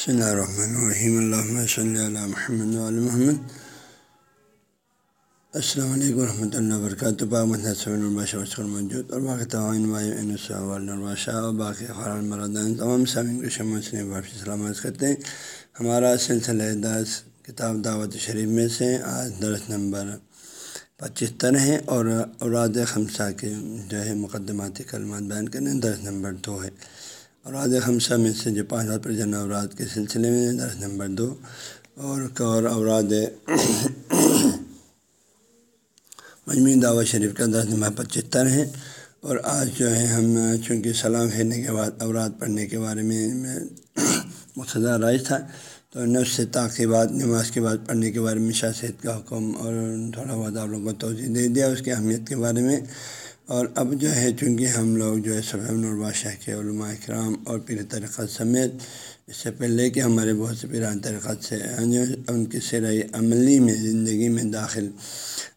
بسم اللہ الرحمن الرحیم اللہ صلی اللہ محمد علیہ محمد السلام علیکم ورحمۃ اللہ وبرکاتہ موجود اور باقی الباشہ اور باقی خران مردان تمام سامعین کو شمع سے واپسی سلامت کرتے ہیں ہمارا سلسلہ دس کتاب دعوت شریف میں سے آج درس نمبر پچہتر ہیں اور اوراد خمسہ کے جو ہے مقدماتی کلمات بیان کرنے درس نمبر دو ہے۔ اوراد خمسہ میں سے جو پانچ پر جن اوراد کے سلسلے میں درس نمبر دو۔ اور اور اوراد مجموعی دعوت شریف کا درس نمبر پچہتر ہے۔ اور آج جو ہے ہم چونکہ سلام پھیرنے کے بعد، اوراد پڑھنے کے بارے میں مقصدہ رائج تھا، تو نفس سے تاخیبات نماز کے بعد پڑھنے کے بارے میں شاست کا حکم اور تھوڑا بہت آپ لوگوں کو توجہ دے دیا اس کی اہمیت کے بارے میں۔ اور اب جو ہے چونکہ ہم لوگ جو ہے صبح نوربادشاہ کے علماء کرام اور پیر طریقت سمیت اس سے پہلے کہ ہمارے بہت سے پیران طریقت سے ان کی سرئی عملی میں زندگی میں داخل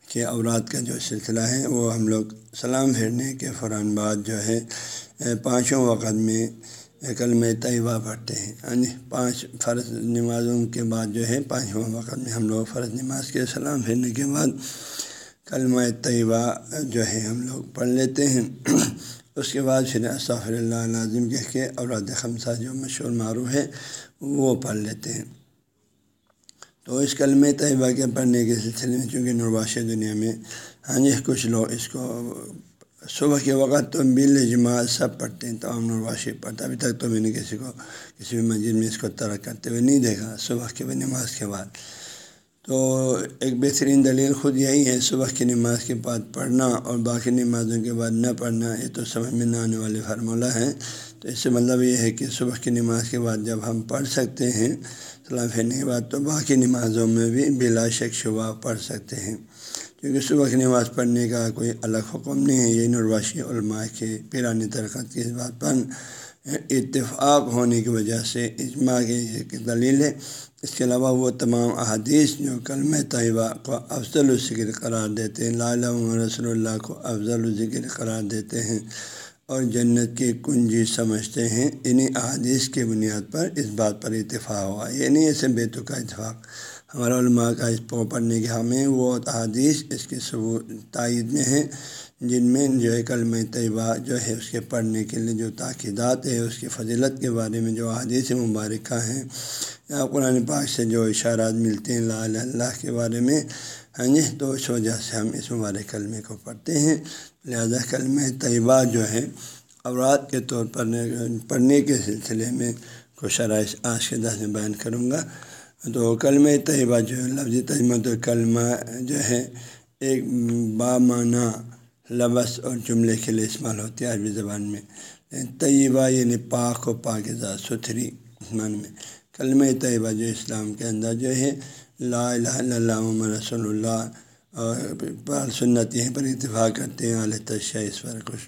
کے اوراد کا جو سلسلہ ہے، وہ ہم لوگ سلام پھیرنے کے فوراً بعد جو ہے پانچوں وقت میں کلم طیبہ پڑھتے ہیں۔ یعنی پانچ فرض نمازوں کے بعد جو ہے پانچواں وقت میں ہم لوگ فرض نماز کے سلام پھیرنے کے بعد کلمہ طیبہ جو ہے ہم لوگ پڑھ لیتے ہیں۔ اس کے بعد پھر صفر اللہ لازم کہہ کے اوراد خمسہ جو مشہور معروف ہے، وہ پڑھ لیتے ہیں۔ تو اس کلمہ طیبہ کے پڑھنے کے سلسلے میں چونکہ نرواش دنیا میں ہاں جی کچھ لوگ اس کو صبح کے وقت تو بل جماعت سب پڑھتے ہیں، تمام نرواشی پڑھتا ابھی تک تو میں نے کسی کو، کسی بھی مسجد میں اس کو ترک کرتے ہوئے نہیں دیکھا، صبح کے بعد، نماز کے بعد۔ تو ایک بہترین دلیل خود یہی ہے، صبح کی نماز کے بعد پڑھنا اور باقی نمازوں کے بعد نہ پڑھنا، یہ تو سمجھ میں نہ آنے والے فارمولہ ہیں تو اس سے مطلب یہ ہے کہ صبح کی نماز کے بعد جب ہم پڑھ سکتے ہیں سلام پھیرنے کے بعد تو باقی نمازوں میں بھی بلا شک شبہ پڑھ سکتے ہیں۔ کیونکہ صبح کی نماز پڑھنے کا کوئی الگ حکم نہیں ہے، یہ نرواشی علماء کے پیرانی ترقت کی اس بات پر۔ اتفاق ہونے کی وجہ سے اجماع کی دلیل ہے۔ اس کے علاوہ وہ تمام احادیث جو کلم طیبہ کو افضل الذکر قرار دیتے ہیں لالا رسول اللہ کو افضل الذکر قرار دیتے ہیں اور جنت کی کنجی سمجھتے ہیں۔ انہیں احادیث کی بنیاد پر اس بات پر اتفاق ہوا۔ یہ نہیں ایسے بیتو کا اتفاق۔ ہمارا علماء کا اس پڑھنے کے ہمیں وہ احادیث اس کے ثبوت، تائید میں ہیں۔ جن میں جو ہے کلم طیبہ جو ہے اس کے پڑھنے کے لیے جو تاکیدات ہے، اس کی فضیلت کے بارے میں جو حادیث مبارکہ ہیں یا قرآن پاک سے جو اشارات ملتے ہیں لا اللہ کے بارے میں ہاں جی تو اس وجہ سے ہم اس مبارک کلمے کو پڑھتے ہیں۔ لہذا کلم طیبہ جو ہے اورات کے طور پر پڑھنے کے سلسلے میں کچھ شرائط آج کے دس میں بیان کروں گا۔ تو کلم طیبہ جو ہے، لفظی تجمہ تو کلمہ جو ہے، ایک بامانہ لفظ اور جملے کے لیے استعمال ہوتی ہے عربی زبان میں۔ طیبہ یعنی پاک و پاکزہ ستھری مان میں۔ کلم طیبہ جو اسلام کے اندر جو ہے، لا الہ الا اللہ محمد رسول اللہ، اور سنت یہیں پر اتفاق کرتے ہیں علیہ تشاء اس پر کچھ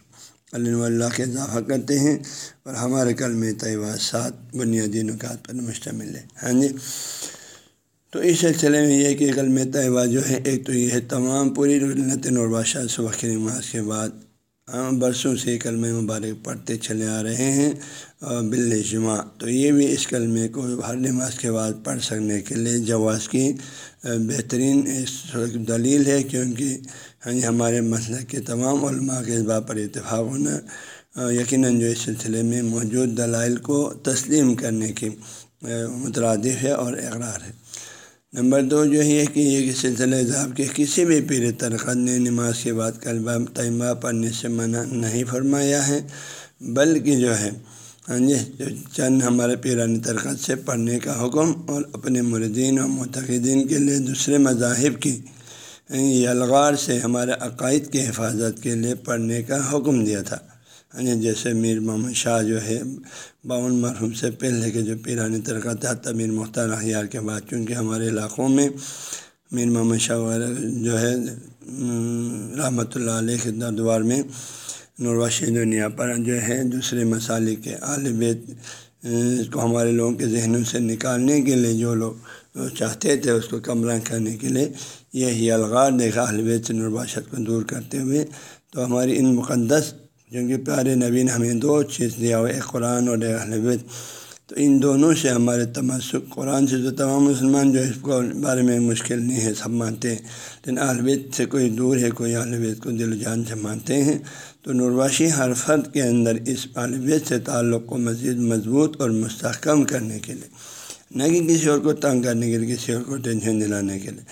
اللہ کے اضافہ کرتے ہیں اور ہمارے کلم طیبہ سات بنیادی نکات پر مشتمل ہے۔ ہاں جی۔ تو اس سلسلے میں یہ کہ کل طیبہ جو ہے ایک تو یہ ہے تمام پوری رنت نورباشہ صبح کی نماز کے بعد عام برسوں سے کلمہ مبارک پڑھتے چلے آ رہے ہیں اور بل جمعہ تو یہ بھی اس کلمے کو ہر نماز کے بعد پڑھ سکنے کے لیے جواز کی بہترین دلیل ہے کیونکہ ہاں جی، ہمارے مسئلہ کے تمام علماء کے اس بات پر اتفاق ہونا یقیناً جو اس سلسلے میں موجود دلائل کو تسلیم کرنے کی مترادف ہے اور اقرار ہے۔ نمبر دو جو ہے کہ یہ سلسلہ ذاب کے کسی بھی پیر ترقت نے نماز کے بعد کلبہ طیبہ پڑھنے سے منع نہیں فرمایا ہے، بلکہ جو ہے ہاں جی جو چند ہمارے پیرانی ترقت سے پڑھنے کا حکم اور اپنے مردین اور متقدین کے لیے دوسرے مذاہب کی، یلغار سے ہمارے عقائد کی حفاظت کے لیے پڑھنے کا حکم دیا تھا۔ یعنی جیسے میر محمد شاہ جو ہے، باون مرحوم سے پہلے کے جو پیرانی ترقات حتیٰ میر مختار احیار کے بعد، چونکہ ہمارے علاقوں میں میر محمد شاہ وغیرہ جو ہے رحمۃ اللہ علیہ کے دوار میں نورواشی دنیا پر جو ہے دوسرے مسالے کے عالبیت کو ہمارے لوگوں کے ذہنوں سے نکالنے کے لیے جو لوگ چاہتے تھے، اس کو کمرہ کرنے کے لیے یہی الغار دیکھا البیت سے نرباشت کو دور کرتے ہوئے۔ تو ہماری ان مقدس کیونکہ پیارے نبی نے ہمیں دو چیز دیا ہوا ایک قرآن اور ایک حلبت تو ان دونوں سے ہمارے تمسک، قرآن سے تو تمام مسلمان جو اس کو بارے میں مشکل نہیں ہے، سب مانتے ہیں۔ لیکن البید سے کوئی دور ہے، کوئی البید کو دل و جان سے مانتے ہیں۔ تو نرواشی ہر فرد کے اندر اس البید سے تعلق کو مزید مضبوط اور مستحکم کرنے کے لیے، نہ کہ کسی اور کو تنگ کرنے کے لیے، کسی اور کو ٹینشن دلانے کے لیے۔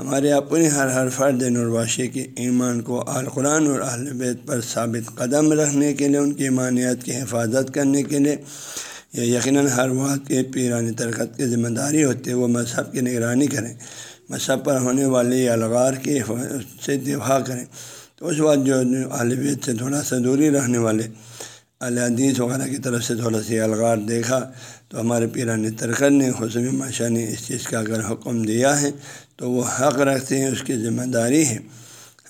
ہمارے اپنے ہر ہر فرد نرواشی کے ایمان کو القرآن اور اہل بیت پر ثابت قدم رکھنے کے لیے، ان کی ایمانیت کی حفاظت کرنے کے لیے یہ یقیناً ہر وقت کے پیرانی ترکت کی ذمہ داری ہوتی ہے، وہ مذہب کی نگرانی کریں۔ مذہب پر ہونے والی الغار کی سے دفاع کریں۔ تو اس وقت جو اہل بیت سے تھوڑا سا دوری رہنے والے الحدیث وغیرہ کی طرف سے تھوڑا سی الغار دیکھا تو ہمارے پیران ترکت نے خصوصی ماشا نے اس چیز کا اگر حکم دیا ہے تو وہ حق رکھتے ہیں، اس کی ذمہ داری ہے۔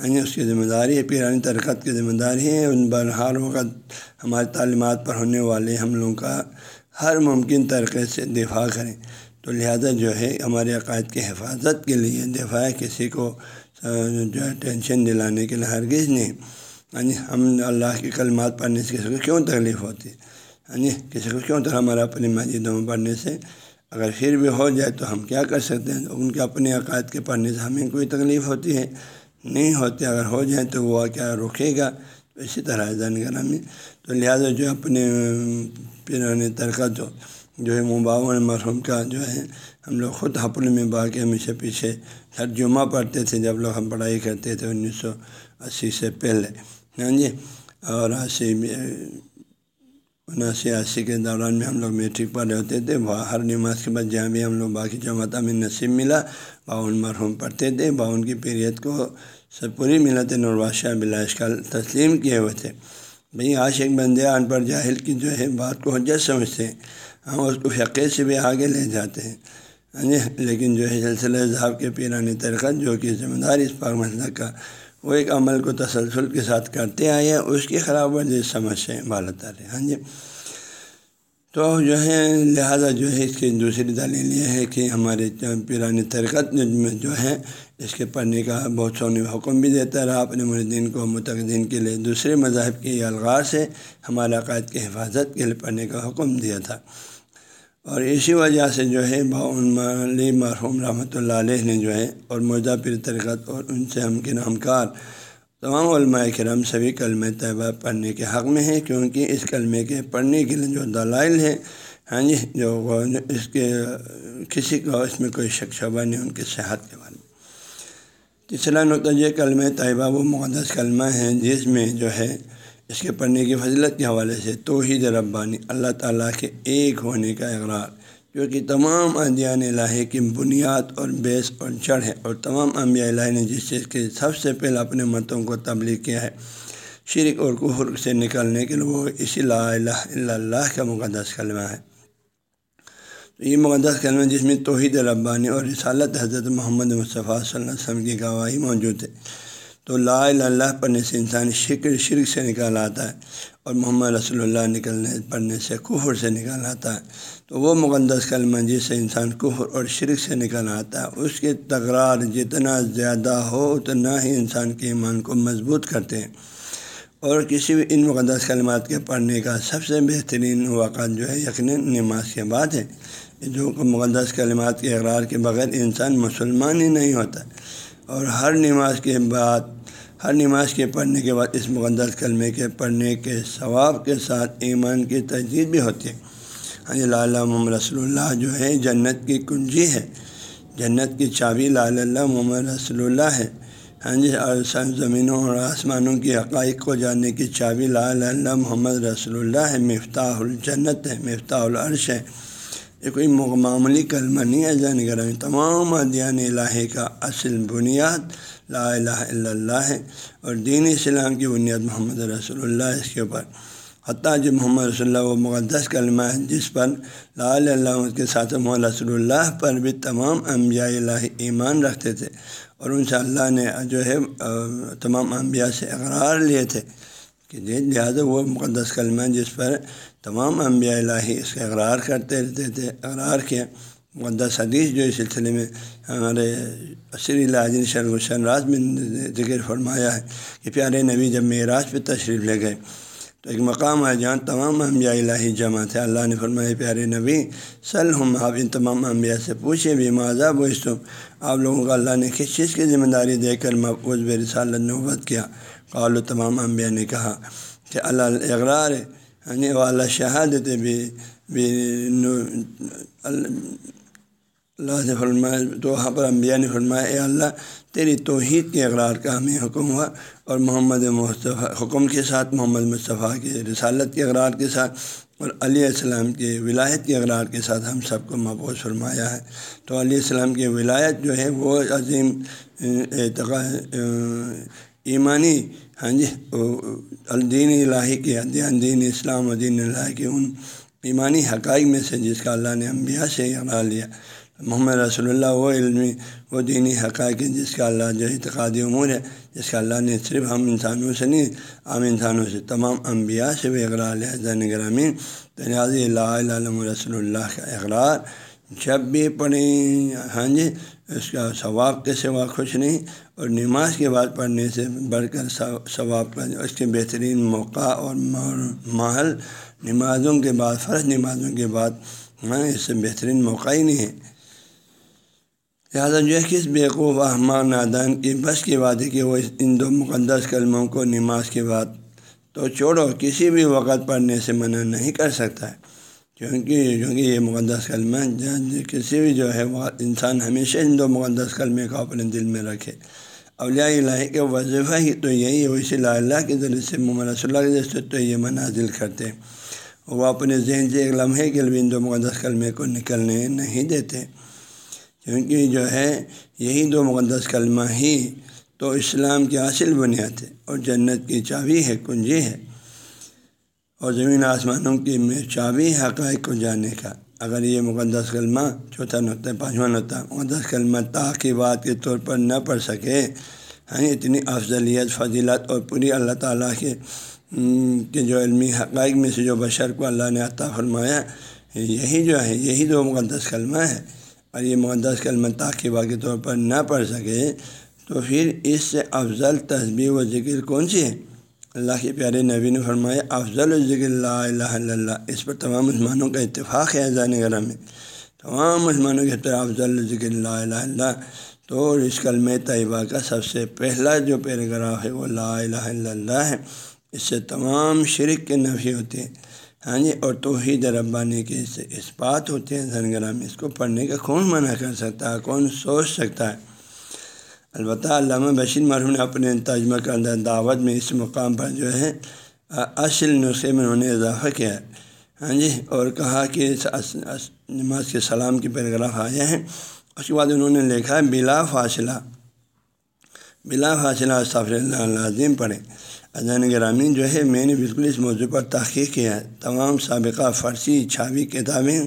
یعنی اس کی ذمہ داری ہے پیرانی ترکت کی ذمہ داری ہے۔ ان پر ہر وقت ہماری تعلیمات پر ہونے والے ہم لوگوں کا ہر ممکن طریقے سے دفاع کریں۔ تو لہذا جو ہے، ہمارے عقائد کی حفاظت کے لیے دفاع کسی کو جو ہے، ٹینشن دلانے کے لیے ہرگز نہیں۔ یعنی ہم اللہ کے کلمات پڑھنے سے کسی کو کیوں تکلیف ہوتی؟ ہے یعنی کسی کو کیوں طرح ہمارا اپنی مسجدوں میں پڑھنے سے اگر پھر بھی ہو جائے تو ہم کیا کر سکتے ہیں؟ ان کے اپنے عقائد کے پڑھنے سے ہمیں کوئی تکلیف ہوتی ہے؟ نہیں ہوتی، اگر ہو جائیں تو وہ کیا رکے گا؟ تو اسی طرح زین میں۔ تو لہٰذا جو اپنے پیرانے ترکت جو جو ہے مباون مرحوم کا جو ہے، ہم لوگ خود حپل میں باقی ہمیشہ پیچھے ہر جمعہ پڑھتے تھے۔ جب لوگ ہم پڑھائی کرتے تھے انیس سو اسی سے پہلے۔ ہاں جی اور اسی اناسی اسی کے دوران میں ہم لوگ میٹرک پڑھ رہے ہوتے تھے وہاں ہر نماز کے بعد جہاں بھی ہم لوگ باقی جماعتہ میں نصیب ملا باون مرحوم پڑھتے تھے باون کی پیریت کو سب پوری ملت نرواشہ بلاش کا تسلیم کیے ہوئے تھے بھئی آج ایک بندے ان پر جاہل کی جو ہے بات کو حجت سمجھتے ہیں ہم اس کو فقے سے بھی آگے لے جاتے ہیں ہاں جی لیکن جو ہے سلسلہ صاحب کے پیرانی ترقت جو کہ ذمہ دار اس پاک مسئلہ کا وہ ایک عمل کو تسلسل کے ساتھ کرتے آئے ہیں، اس کی خراب ورزی سمجھ سے بالتا ہاں جی۔ تو جو ہے، لہٰذا جو ہے، اس کی دوسری دلیل یہ ہے کہ ہمارے پیرانی ترکت میں جو ہے، اس کے پڑھنے کا بہت سونے حکم بھی دیتا رہا۔ اپنے مردین کو، متقدین کے لیے دوسرے مذاہب کے الغار سے ہمارے عقائد کی حفاظت کے لیے پڑھنے کا حکم دیا تھا۔ اور اسی وجہ سے جو ہے علی مرحوم رحمۃ اللہ علیہ نے جو ہے اور مرزا پیر ترکت اور ان سے ہمکن ہمکار تمام علماء کرم سبھی کلم طیبہ پڑھنے کے حق میں ہیں کیونکہ اس کلمے کے پڑھنے کے لیے جو دلائل ہیں ہاں جی جو اس کے کسی کو اس میں کوئی شک شبہ نہیں، ان کی صحت کے بارے میں۔ تیسرا نقطہ، یہ کلم طیبہ وہ مقدس کلمہ ہیں جس میں جو ہے اس کے پڑھنے کی فضلت کے حوالے سے توحید ربانی اللہ تعالیٰ کے ایک ہونے کا اقرار، جو کہ تمام ادیان الہی کی بنیاد اور بیس اور جڑ ہے اور تمام انبیاء الہی نے جس چیز کے سب سے پہلے اپنے متوں کو تبلیغ کیا ہے، شرک اور کفر سے نکلنے کے لیے وہ اسی لا الہ الا اللہ کا مقدس کلمہ ہے۔ تو یہ مقدس کلمہ جس میں توحید ربانی اور رسالت حضرت محمد مصطفیٰ صلی اللہ علیہ وسلم کی گواہی موجود ہے۔ تو لا اللہ پڑھنے سے انسان شکر شرک سے نکال آتا ہے اور محمد رسول اللہ نکلنے پڑھنے سے کفر سے نکال آتا ہے۔ تو وہ مقدس کلمہ جس سے انسان کفر اور شرک سے نکل آتا ہے، اس کے تکرار جتنا زیادہ ہو، اتنا ہی انسان کے ایمان کو مضبوط کرتے ہیں۔ اور کسی بھی ان مقدس کلمات کے پڑھنے کا سب سے بہترین وقت جو ہے، یقیناً نماز کے بعد ہے۔ جو مقدس کلمات کے اقرار کے بغیر انسان مسلمان ہی نہیں ہوتا۔ اور ہر نماز کے بعد ہر نماز کے پڑھنے کے بعد اس مقدس کلمے کے پڑھنے کے ثواب کے ساتھ ایمان کی تجدید بھی ہوتی ہے۔ ہاں جی محمد رسول اللہ جو ہے، جنت کی کنجی ہے۔ جنت کی چابی لال اللہ محمد رسول اللہ ہے۔ ہاں جی اور زمینوں اور آسمانوں کی حقائق کو جاننے کی چابی لا اللہ محمد رسول اللہ ہے۔ مفتاح الجنت ہے، مفتاح العرش ہے۔ یہ کوئی معمولی کلمہ نہیں ہے جان کر تمام ادیان الہی کا اصل بنیاد لا الہ الا اللہ ہے اور دین اسلام کی بنیاد محمد رسول اللہ اس کے اوپر۔ حتیٰ جو محمد رسول اللہ وہ مقدس کلمہ ہے جس پر لا اللہ کے ساتھ محمد رسول اللہ پر بھی تمام انبیاء الہ ایمان رکھتے تھے اور ان سے اللہ نے جو ہے تمام انبیاء سے اقرار لیے تھے۔ لہٰذا وہ مقدس کلمہ جس پر تمام انبیاء الہی اس کا اقرار کرتے رہتے تھے، اقرار کیا مقدس حدیث جو اس سلسلے میں ہمارے عصری لاجن شرگ راج میں ذکر فرمایا ہے کہ پیارے نبی جب معراج پہ تشریف لے گئے تو ایک مقام ہے جہاں تمام انبیاء الہی جمع تھے۔ اللہ نے فرمائے پیارے نبی، سل ہم، آپ ان تمام انبیاء سے پوچھے بھی معذہ بوجھ تم؟ آپ لوگوں کو اللہ نے کس چیز کی ذمہ داری دے کر محفوظ بے رسالت نوبت کیا؟ قال و تمام انبیاء نے کہا کہ اللہ اقرار یعنی والا شہادت بھی اللہ سے فرمایا، تو وہاں پر انبیاء نے فرمایا، اے اللہ، تیری توحید کے اقرار کا ہمیں حکم ہوا اور محمد مصطفیٰ حکم کے ساتھ، محمد مصطفیٰ کے رسالت کے اقرار کے ساتھ اور علیہ السلام کے ولایت کے اقرار کے ساتھ ہم سب کو محفوظ فرمایا ہے۔ تو علیہ السلام کی ولایت جو ہے، وہ عظیم اعتقاد ایمانی ہاں جی الدین الہی کے یعنی دین اسلام و دین کے ان ایمانی حقائق میں سے جس کا اللہ نے انبیاء سے اقرار لیا۔ محمد رسول اللہ وہ علمی وہ دینی حقائق جس کا اللہ جو اعتقادی امور ہے، جس کا اللہ نے صرف ہم انسانوں سے نہیں، عام انسانوں سے، تمام انبیاء سے بھی اقرار لیا زین گرامین تنازی اللہ علم رسول اللہ کا اقرار۔ جب بھی پڑھیں ہاں جی اس کا ثواب کے سوا خوش نہیں اور نماز کے بعد پڑھنے سے بڑھ کر ثواب کا اس کے بہترین موقع اور محل نمازوں کے بعد، فرض نمازوں کے بعد ہاں اس سے بہترین موقع ہی نہیں ہے۔ لہٰذا جو ہے کس بیوقوف احمد نادان کی بس کی بات ہے کہ وہ ان دو مقدس کلموں کو نماز کے بعد تو چھوڑو، کسی بھی وقت پڑھنے سے منع نہیں کر سکتا۔ ہے کیونکہ کیونکہ یہ مقدس کلمہ کسی بھی جو ہے وہ انسان ہمیشہ ان دو مقدس کلمے کو اپنے دل میں رکھے۔ اولیاء الہی کے وظیفہ ہی تو یہی ہے اسی اللہ کے ذریعے سے محمد رسول اللہ کے ذریعے سے تو یہ منازل کرتے وہ اپنے ذہن سے ایک لمحے کے لیے ان دو مقدس کلمے کو نکلنے نہیں دیتے کیونکہ جو ہے یہی دو مقدس کلمہ ہی تو اسلام کی اصل بنیاد ہے اور جنت کی چابی ہے کنجی ہے اور زمین آسمانوں کی میں چابی حقائق کو جانے کا۔ اگر یہ مقدس کلمہ چوتھا نقطہ پانچواں نقطہ مقدس کلمہ تا کے طور پر نہ پڑھ سکے۔ ہیں اتنی افضلیت، فضیلت اور پوری اللہ تعالیٰ کے کے جو علمی حقائق میں سے جو بشر کو اللہ نے عطا فرمایا، یہی جو ہے، یہی دو مقدس کلمہ ہے اور یہ مقدس کلمہ تاخیبہ کے طور پر نہ پڑھ سکے، تو پھر اس سے افضل تصبیح و ذکر کون سی ہے؟ اللہ کے پیارے نبی نے فرمایا، افضل الذکر اللہ الہ الا اللہ۔ اس پر تمام مسلمانوں کا اتفاق ہے اذان گرہ میں تمام مسلمانوں کے طرح افضل الذکر اللہ الہ اللہ۔ تو اس کلمہ طیبہ کا سب سے پہلا جو پیراگراف ہے، وہ لا الہ الا اللہ ہے۔ اس سے تمام شرک کے نفی ہوتے ہیں۔ ہاں جی اور توحید ربانی کے اس اس بات ہوتے ہیں زنگرہ میں اس کو پڑھنے کا کون منع کر سکتا ہے؟ کون سوچ سکتا ہے؟ البتہ علامہ بشیر مرحوم نے اپنے ترجمہ کردہ دعوت میں اس مقام پر جو ہے، اصل نسخے میں انہوں نے اضافہ کیا ہے۔ ہاں جی اور کہا کہ نماز کے سلام کی پیراگراف آیا ہیں۔ اس کے بعد انہوں نے لکھا بلا فاصلہ بلا فاصلہ صفر اللہ عظیم پڑھیں۔ اذان گرامین جو ہے، میں نے بالکل اس موضوع پر تحقیق کیا ہے۔ تمام سابقہ فرسی چھاوی کتابیں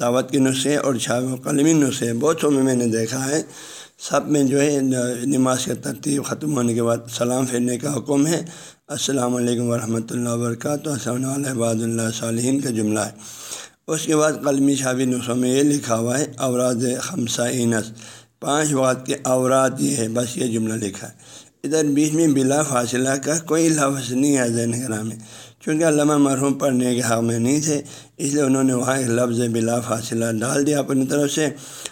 دعوت کے نسخے اور چھاوی قلمی نسخے، بہت سو میں میں نے دیکھا ہے۔ سب میں جو ہے نماز کا ترتیب ختم ہونے کے بعد سلام پھیرنے کا حکم ہے۔ السلام علیکم ورحمۃ اللہ وبرکاتہ۔ السلام علیہ اللہ صالحین کا جملہ ہے۔ اس کے بعد قلمی چھاوی نسخوں میں یہ لکھا ہوا ہے، اوراد خمسہ انس۔ پانچ وقت کے اوراد یہ ہے، بس یہ جملہ لکھا ہے۔ ادھر بیچ میں بلا فاصلہ کا کوئی لفظ نہیں ہے زین گرہ میں چونکہ علامہ مرحوم پڑھنے کے حق میں نہیں تھے، اس لیے انہوں نے وہاں ایک لفظ بلا فاصلہ ڈال دیا اپنی طرف سے۔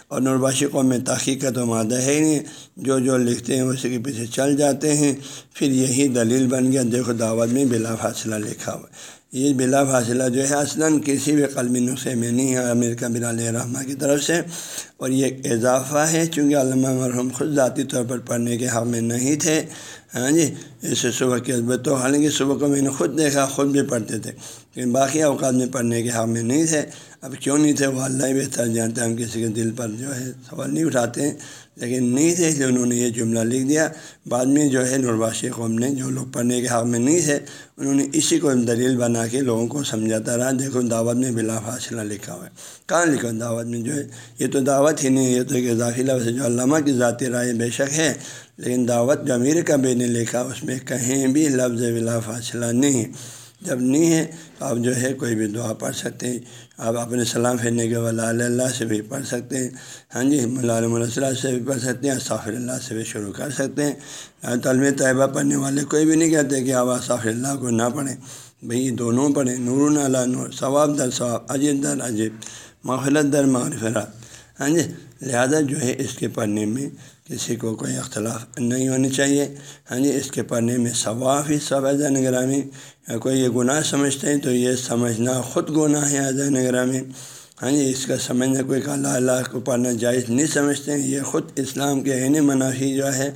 اور نورباشی قوم میں تحقیق کا تو مادہ ہے ہی نہیں، جو جو لکھتے ہیں اسی کے پیچھے چل جاتے ہیں۔ پھر یہی دلیل بن گیا، دیکھو دعوت میں بلا فاصلہ لکھا ہوا۔ یہ بلا فاصلہ جو ہے اصلاً کسی بھی قلمی نسخے میں نہیں ہے۔ امریکہ بلال رحمہ کی طرف سے۔ اور یہ ایک اضافہ ہے، چونکہ علامہ مرحوم خود ذاتی طور پر پڑھنے کے حق میں نہیں تھے۔ ہاں جی اسے صبح کے تو حالانکہ صبح کو میں نے خود دیکھا، خود بھی پڑھتے تھے۔ لیکن باقی اوقات میں پڑھنے کے حق میں نہیں تھے۔ اب کیوں نہیں تھے؟ وہ اللہ ہی بہتر جانتے ہیں ہم کسی کے دل پر جو ہے سوال نہیں اٹھاتے ہیں۔ لیکن نہیں تھے اس لیے انہوں نے یہ جملہ لکھ دیا۔ بعد میں جو ہے نرباشی قوم نے جو لوگ پڑھنے کے حق میں نہیں تھے، انہوں نے اسی کو دلیل بنا کے لوگوں کو سمجھاتا رہا۔ دیکھو دعوت میں بلا فاصلہ لکھا ہوا ہے۔ کہاں لکھا دعوت میں جو ہے؟ یہ تو دعوت ہی نہیں، یہ تو ایک اضافی لفظ ہے جو علامہ کی ذاتی رائے بے شک ہے۔ لیکن دعوت جو امیر کا بے نے لکھا، اس میں کہیں بھی لفظ بلا فاصلہ نہیں۔ ہے جب نہیں ہے تو آپ جو ہے کوئی بھی دعا پڑھ سکتے ہیں۔ آپ اپنے سلام پھیرنے کے ولا اللہ سے بھی پڑھ سکتے ہیں۔ ہاں جی ملالم اللہ سے بھی پڑھ سکتے ہیں صافر اللہ سے بھی شروع کر سکتے ہیں۔ طلب طیبہ پڑھنے والے کوئی بھی نہیں کہتے کہ آپ صافر اللہ کو نہ پڑھیں۔ بھئی دونوں پڑھیں۔ نور علا نور، ثواب در ثواب، عجیب در عجیب، مغفرت در مغفرت۔ ہاں جی لہٰذا جو ہے اس کے پڑھنے میں کسی کو کوئی اختلاف نہیں ہونی چاہیے۔ ہاں جی اس کے پڑھنے میں ثواف ہی سب ایزا نگرامی۔ کوئی یہ گناہ سمجھتے ہیں تو یہ سمجھنا خود گناہ ہے ایزا نگرامی۔ ہاں جی اس کا سمجھنا کوئی کہ اللہ اللہ کو پڑھنا جائز نہیں سمجھتے ہیں۔ یہ خود اسلام کے عین منافی جو ہے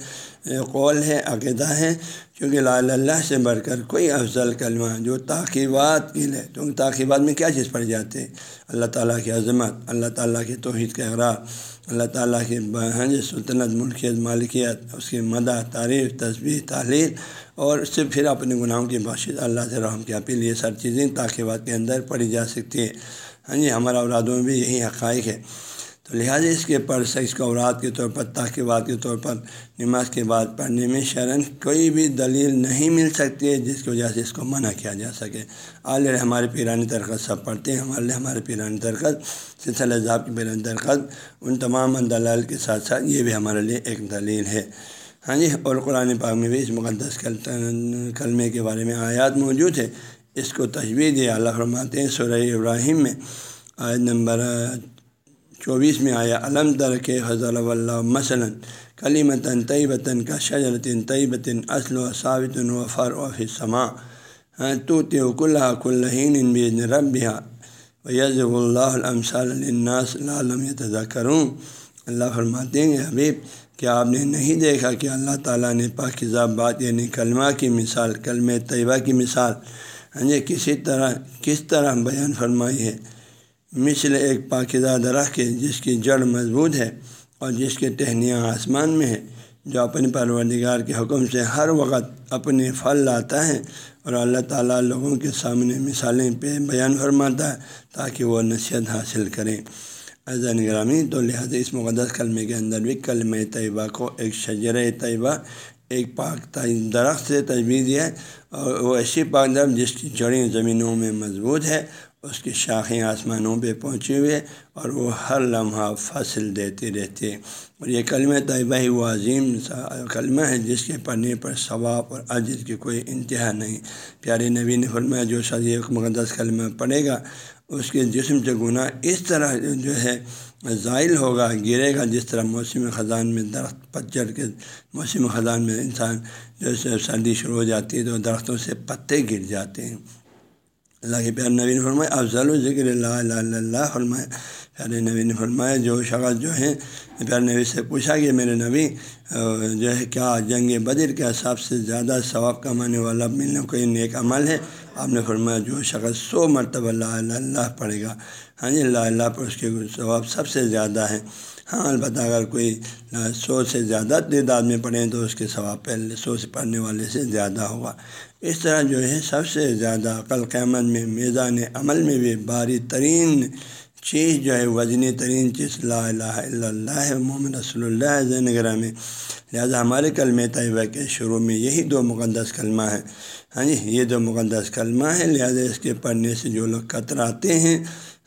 قول ہے، عقیدہ ہے۔ کیونکہ لا اللہ سے بڑھ کر کوئی افضل کلمہ جو تاخیبات کی لے کیونکہ تاخیبات میں کیا چیز پڑ جاتی ہے اللہ تعالیٰ کی عظمت، اللہ تعالیٰ کی توحید کا اقرار اللہ تعالیٰ کی ہاں سلطنت ملکیت مالکیت، اس کی مدح، تعریف تصویر تحلیل، اور اس سے پھر اپنے گناہوں کی بخش اللہ سے رحم کی اپیل، یہ سب چیزیں تاخیبات کے اندر پڑھی جا سکتی ہے ہاں جی ہمارا اولادوں میں بھی یہی حقائق ہے۔ تو لہٰذا اس کے پر اس کو اوراد کے طور پر تاکیبات کے طور پر، نماز کے بعد پڑھنے میں شرن کوئی بھی دلیل نہیں مل سکتی ہے، جس کی وجہ سے اس کو منع کیا جا سکے۔ عالیہ ہمارے پیرانی ترکت سب پڑھتے ہیں ہمارے ہمارے پیرانی ترکت سلسلہ ذاب کی پیرانی ترکت ان تمام دلال کے ساتھ ساتھ یہ بھی ہمارے لیے ایک دلیل ہے۔ ہاں جی اور قرآن پاک میں بھی اس مقدس کلمے کے بارے میں آیات موجود ہے اس کو تجویز ہے اللہ فرماتے ہیں سورہ ابراہیم میں، آیت نمبر چوبیس میں آیا، علم در کے حضر اللہ مثلاً کلی متن طیبتاً کا شجرتن طیبتن اصل و ثابت و فر و فما ہاں تو تیوکل کلین بین رب یز اللہ الناس عالم تضا کروں اللہ فرماتے ہیں حبیب، کیا آپ نے نہیں دیکھا کہ اللہ تعالیٰ نے پاکزہ بات یعنی کلمہ کی مثال کلم طیبہ کی مثال؟ ہاں جی کسی طرح، کس طرح بیان فرمائی ہے؟ مثل ایک پاکزہ درخت کے جس کی جڑ مضبوط ہے اور جس کے ٹہنیاں آسمان میں ہے جو اپنے پروردگار کے حکم سے ہر وقت اپنے پھل لاتا ہے اور اللہ تعالیٰ لوگوں کے سامنے مثالیں پہ بیان فرماتا ہے تاکہ وہ نصیحت حاصل کریں۔ ایزا نگرامی تو لہٰذا اس مقدس کلمے کے اندر بھی کلم طیبہ کو ایک شجر طیبہ، ایک پاک درخت سے تجویز ہے اور وہ ایسی پاک درخت جس کی جڑیں زمینوں میں مضبوط ہے اس کی شاخیں آسمانوں پہ پہنچے ہوئے اور وہ ہر لمحہ فصل دیتی رہتی ہے اور یہ کلمہ طیبہ ہی وہ عظیم کلمہ ہے جس کے پڑھنے پر ثواب اور عجر کی کوئی انتہا نہیں۔ پیارے نبی نے فرمایا، جو ایک مقدس کلمہ پڑھے گا، اس کے جسم سے گناہ اس طرح جو ہے زائل ہوگا، گرے گا، جس طرح موسم خزان میں درخت، پتجھڑ کے موسم خزان میں انسان جیسے سردی شروع ہو جاتی ہے تو درختوں سے پتے گر جاتے ہیں۔ اللہ کے پیار نبی نے فرمایا، افضل و ذکر اللہ اللہ فرمائے پیارے نبی نے فرمایا، جو شخص جو ہے پیار نبی سے پوچھا کہ میرے نبی جو ہے، کیا جنگ بدر کے حساب سے زیادہ ثواب کمانے والا ملنے کوئی نیک عمل ہے؟ آپ نے فرمایا، جو شخص سو مرتبہ اللہ اللہ پڑھے گا ہاں جی اللہ اللہ پر اس کے ثواب سب سے زیادہ ہے۔ ہاں البتہ اگر کوئی سو سے زیادہ تعداد میں پڑھیں تو اس کے ثواب پہلے سو سے پڑھنے والے سے زیادہ ہوگا۔ اس طرح جو ہے سب سے زیادہ عقل قیامت میں میزان عمل میں بھی باری ترین چیز جو ہے، وزنی ترین چیز، لا الہ الا اللہ محمد رسول اللہ زینگرہ میں لہٰذا ہمارے کلمہ طیبہ کے شروع میں یہی دو مقدس کلمہ ہیں۔ ہاں جی یہ دو مقدس کلمہ ہیں۔ لہٰذا اس کے پڑھنے سے جو لوگ کتراتے ہیں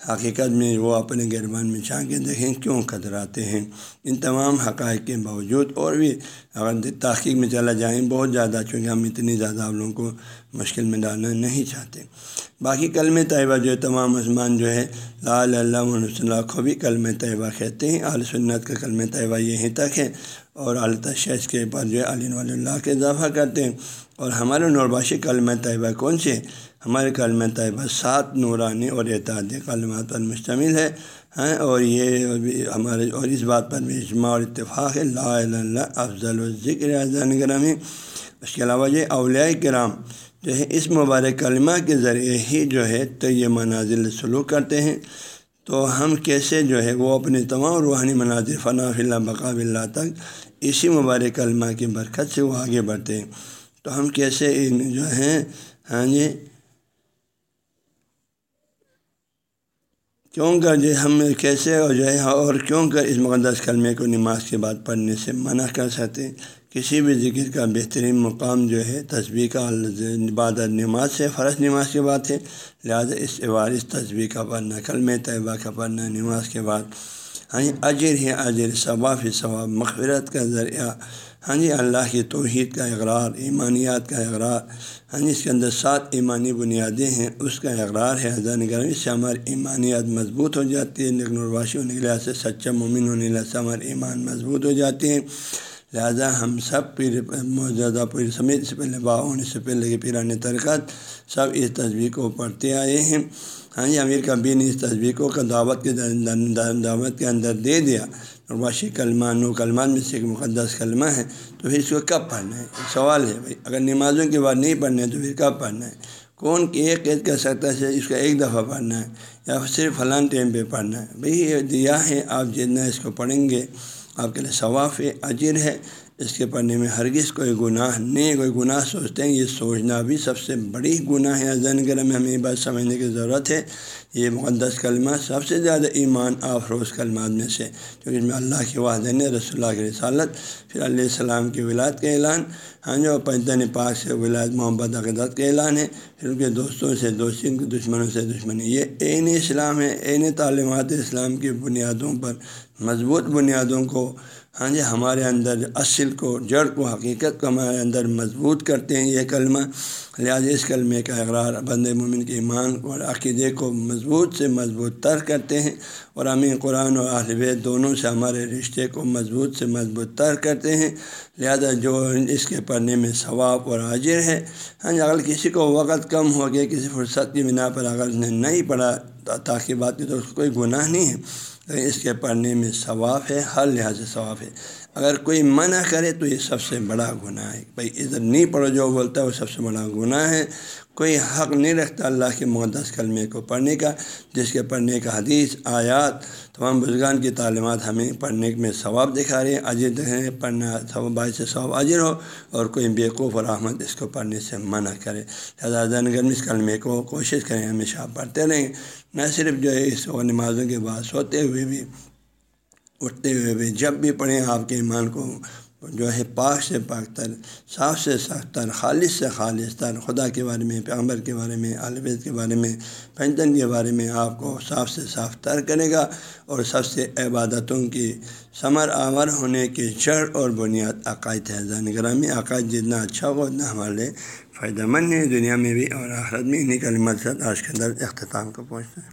حقیقت میں وہ اپنے گرمان میں چاہ کے دیکھیں کیوں کتراتے ہیں؟ ان تمام حقائق کے باوجود اور بھی اگر تحقیق میں چلا جائیں بہت زیادہ، چونکہ ہم اتنی زیادہ آپ لوگوں کو مشکل میں ڈالنا نہیں چاہتے۔ باقی کلم طیبہ جو ہے، تمام عثمان جو ہے، لا اللہ اللہ، کو بھی کلم طیبہ کہتے ہیں۔ عال سنت کا کلم طیبہ یہیں تک ہے۔ اور التشیش کے بعد جو ہے، علی اللہ کے اضافہ کرتے ہیں۔ اور ہمارے نورباشی کلمہ طیبہ کون سے؟ ہمارے کلمہ طیبہ سات نورانی اور اعتعادی کلمات پر مشتمل ہے ہیں اور یہ ہمارے، اور اس بات پر بھی اجماع اور اتفاق ہے، لا اللہ، افضل و ذکر اعظم گرامی۔ اس کے علاوہ یہ اولیاء کرام جو ہے اس مبارک کلمہ کے ذریعے ہی جو ہے، تو یہ منازل سلوک کرتے ہیں۔ تو ہم کیسے جو ہے، وہ اپنے تمام روحانی مناظر فناف اللہ بقاب اللہ تک، اسی مبارک کلمہ کی برکت سے وہ آگے بڑھتے ہیں۔ تو ہم کیسے جو ہیں؟ ہاں جی۔ کیوں کر جو ہم کیسے اور جو ہے اور کیوں کر اس مقدس کلمے کو نماز کے بعد پڑھنے سے منع کر سکتے کسی بھی ذکر کا بہترین مقام جو ہے تصویر کا عبادت نماز سے فرض نماز کے بعد ہے۔ لہٰذا اس بار اس تصویر کا پڑھنا کلم طیبہ کا پڑھنا، نماز کے بعد ہاں جی اجر ہی اجر، ثواب ثواب، مغفرت کا ذریعہ۔ ہاں جی اللہ کی توحید کا اقرار، ایمانیات کا اقرار۔ ہاں جی اس کے اندر سات ایمانی بنیادیں ہیں، اس کا اقرار ہے حضرت نگر اس سے ہماری ایمانیات مضبوط ہو جاتی ہے لیکن الواشی ہونے کے لحاظ سے سچا مومن ہونے کے لحاظ سے ہمارے ایمان مضبوط ہو جاتے ہیں۔ لہٰذا ہم سب پیر، موجودہ پیر سمیت سے پہلے باؤں سے پہلے کے پیران ترکت سب اس تصویر کو پڑھتے آئے ہیں۔ ہاں جی امیر کبھی نے اس تصویر کو دعوت کے دعوت کے اندر دے دیا۔ اور واشی کلمہ، نو کلمات میں سے ایک مقدس کلمہ ہے، تو پھر اس کو کب پڑھنا ہے؟ سوال ہے بھائی، اگر نمازوں کے بعد نہیں پڑھنا ہے، تو پھر کب پڑھنا ہے؟ کون ایک قید کر سکتا ہے اس کا ایک دفعہ پڑھنا ہے یا صرف فلاں ٹائم پہ پڑھنا ہے؟ بھائی، یہ دیا ہے، آپ جتنا اس کو پڑھیں گے، آپ کے لیے ثواف ہے، اجر ہے۔ اس کے پڑھنے میں ہرگز کوئی گناہ نہیں، کوئی گناہ سوچتے ہیں، یہ سوچنا بھی سب سے بڑی گناہ ہے۔ زین گرم میں ہمیں یہ بات سمجھنے کی ضرورت ہے۔ یہ مقدس کلمہ سب سے زیادہ ایمان آفروز کلمات میں سے، کیونکہ اس میں اللہ کے والدین رسول اللہ کی رسالت، پھر علیہ السلام کی ولاد کا اعلان ہاں جو پنجن پاک سے ولاد محمد عقیدت کا اعلان ہے، پھر ان کے دوستوں سے دوستی ان کے دشمنوں سے دشمنی۔ یہ عین اسلام ہے، عین تعلیمات اسلام کی بنیادوں پر، مضبوط بنیادوں کو ہاں جی ہمارے اندر اصل کو، جڑ کو، حقیقت کو ہمارے اندر مضبوط کرتے ہیں یہ کلمہ۔ لہٰذا اس کلمے کا اقرار بند مومن کے ایمان اور عقیدے کو مضبوط سے مضبوط تر کرتے ہیں اور ہمیں قرآن اور عالب دونوں سے ہمارے رشتے کو مضبوط سے مضبوط تر کرتے ہیں۔ لہذا جو اس کے پڑھنے میں ثواب اور حاضر ہے ہاں جی اگر کسی کو وقت کم ہو گیا، کسی فرصت کی بنا پر اگر اس نے نہیں پڑھا، تاکہ بات کی تو اس کو کوئی گناہ نہیں ہے۔ اس کے پڑھنے میں ثواف ہے، ہر لحاظ سے ثواف ہے۔ اگر کوئی منع کرے تو یہ سب سے بڑا گناہ ہے۔ بھائی، ادھر نہیں پڑھو، جو بولتا ہے وہ سب سے بڑا گناہ ہے۔ کوئی حق نہیں رکھتا اللہ کے مقدس کلمے کو پڑھنے کا، جس کے پڑھنے کا حدیث، آیات، تمام بزرگان کی تعلیمات ہمیں پڑھنے میں ثواب دکھا رہے ہیں، اجر دکھیں پڑھنا ثواب، باعث سے ثواب اجر ہو اور کوئی بیوقوف اور احمد اس کو پڑھنے سے منع کرے۔ لہٰذا گرم اس کلمے کو کوشش کریں، ہمیشہ پڑھتے رہیں۔ نہ صرف جو ہے اس نمازوں کے بعد سوتے ہوئے بھی، اٹھتے ہوئے بھی، جب بھی پڑھیں آپ کے ایمان کو جو ہے پاک سے پاک تر، صاف سے صاف تر، خالص سے خالص تر، خدا کے بارے میں، پیغمبر کے بارے میں عالبید کے بارے میں پینتن کے بارے میں آپ کو صاف سے صاف تر کرے گا اور سب سے عبادتوں کی ثمر آور ہونے کی جڑ اور بنیاد عقائد ہے۔ زین گرامی عقائد جتنا اچھا ہو، اتنا ہمارے لیے فائدہ مند ہے۔ دنیا میں بھی اور آخرت میں انہیں کلمت آج کے اندر اختتام کو پہنچتا ہے